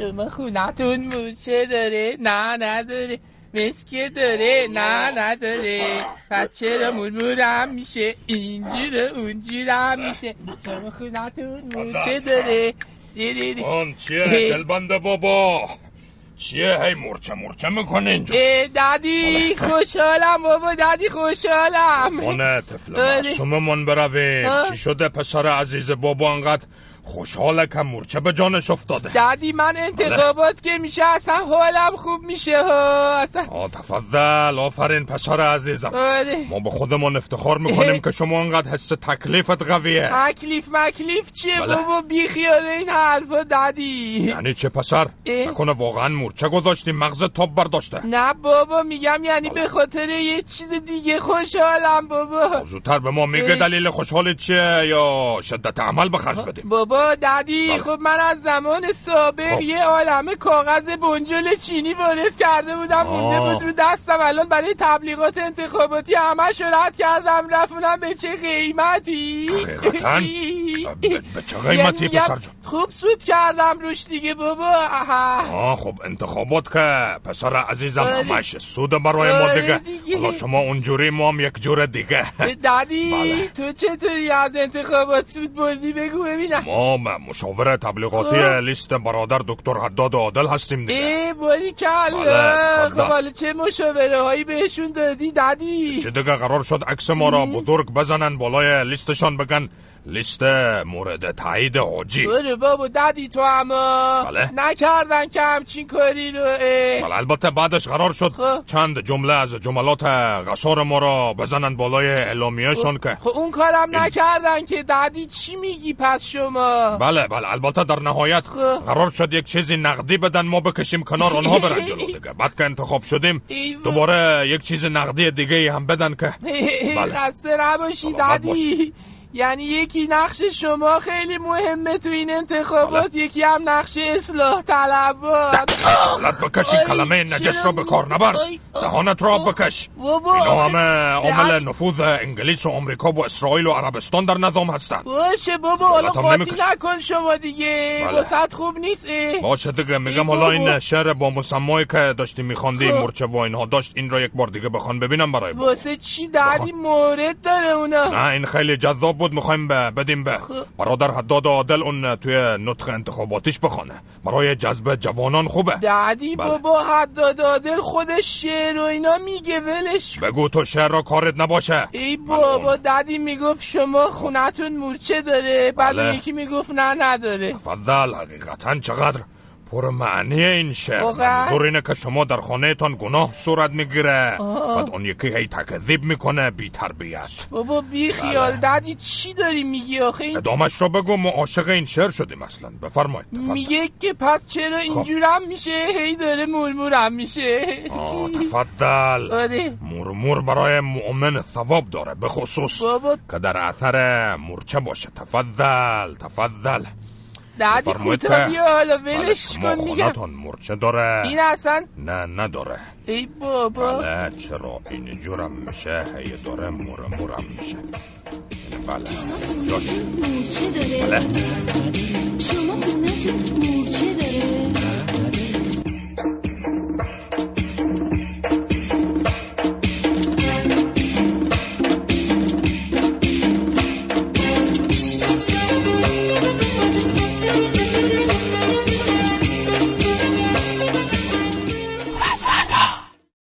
شما خونتون مورچه داره نه نداره. مسکه داره نه نداره. پس چرا مرمورم میشه اینجور اونجورم میشه. شما خونتون مورچه داره. اون چیه؟ دلبند بابا. چیه؟ هی مرچه مرچه می‌کنه اینجا. دادی خوشحالم بابا دادی خوشحالم. اونه طفل معصوممون برویم. چی شده پسر عزیز بابا انقدر خوشحاله که مورچه به جانش افتاده. دادی من انتخابات که میشه اصلا حالم خوب میشه ها اصلا. آه تفضل آفرین پسر عزیزم. آره. ما به خودمون افتخار می‌کنیم که شما انقدر حس تکلیفت قویه. تکلیف مکلیف چیه بله. بابا؟ بی خیال این حرفا دادی. یعنی چه پسر؟ نکنه واقعا مورچه گذاشتی مغز تاب برداشته. نه بابا میگم یعنی به خاطر یه چیز دیگه خوشحالم بابا. زودتر به ما میگه دلیل خوشحال چیه یا شدت عمل بخرج بدیم. بابا بابا ددی بله. خب من از زمان سابق خب. یه عالمه کاغذ بنجل چینی وارد کرده بودم مونده بود رو دستم الان برای تبلیغات انتخاباتی همه رد کردم رفتونم به چه قیمتی به چه قیمتی یعنی پسر جان خوب سود کردم روش دیگه بابا. آه خب انتخابات که پسر عزیزم آره. همش سود برای ما آره دیگه. حالا شما اونجوری ما هم یک جور دیگه. دادی بله. تو چطوری از انتخابات سود بردی؟ بگو ببینم. ما مشاور تبلیغاتی خب. لیست برادر دکتر حداد عادل هستیم دیگه. ای باری کلا. بله، خب حالا چه مشاوره هایی بهشون دادی دادی؟ چه دیگه قرار شد عکس ما را بزرگ بزنن بالای لیستشان بگن لیست مورد تایید حاجی بله بابا دادی تو اما بله. نکردن که همچین کاری رو بله البته بعدش قرار شد خب. چند جمله از جملات قصار ما را بزنن بالای اعلامیهشون که خب اون کارم نکردن که دادی چی میگی پس شما؟ بله بله البته در نهایت خب. قرار شد یک چیزی نقدی بدن ما بکشیم کنار آنها برن جلو دیگه. بعد که انتخاب شدیم دوباره یک چیز نقدی دیگه هم بدن که بله. خسته نباشی دادی. یعنی یکی نقش شما خیلی مهمه تو این انتخابات یکی هم نقش اصلاح طلبات. چقدر بکشی کلمه نجس رو به کار نبر دهانت را بکش. اینا همه عامل نفوذ انگلیس و امریکا و اسرائیل و عربستان در نظام هستن. باشه بابا حالا قاطی نکن شما دیگه. بله. خوب نیست باشه دیگه میگم حالا این شعر با مسمایی که داشتی میخواندی خب. مرچه و اینها داشت این را یک بار دیگه بخوان ببینم برای واسه چی دادی مورد داره اونا؟ نه این خیلی جذاب بود می‌خوایم بدیم به. برادر حداد عادل اون توی نطخ انتخاباتیش بخونه. برای جذب جوانان خوبه. دادی بله. بابا حداد عادل خودش شعر و اینا میگه ولش بگو تو شعر را کارت نباشه. ای بابا دادی می‌گفت شما خونتون مورچه داره بعد بله. یکی می‌گفت نه نداره. تفضل حقیقتا چقدر پر معنی این شعر. منظور اینه که شما در خانه تان گناه صورت می‌گیره. بعد اون یکی هی تکذیب می‌کنه بی تربیت. بابا بی بله. خیال. دادی چی داری میگی آخه؟ این ادامش رو بگو ما عاشق این شعر شدیم اصلا. بفرمایید میگه که پس چرا اینجورم میشه؟ هی داره مرمورم میشه. آه تفضل. آره. مرمور برای مؤمن ثواب داره به خصوص بابا... که در اثر مرچه باشه. تفضل تفضل. دادی کوتا بیا حالا ولش کن میگم مرچه داره. این اصلا؟ نه نداره. ای بابا. بله چرا؟ این جورم میشه. هی داره مور مورم میشه. بله. جاش مرچه داره. بله.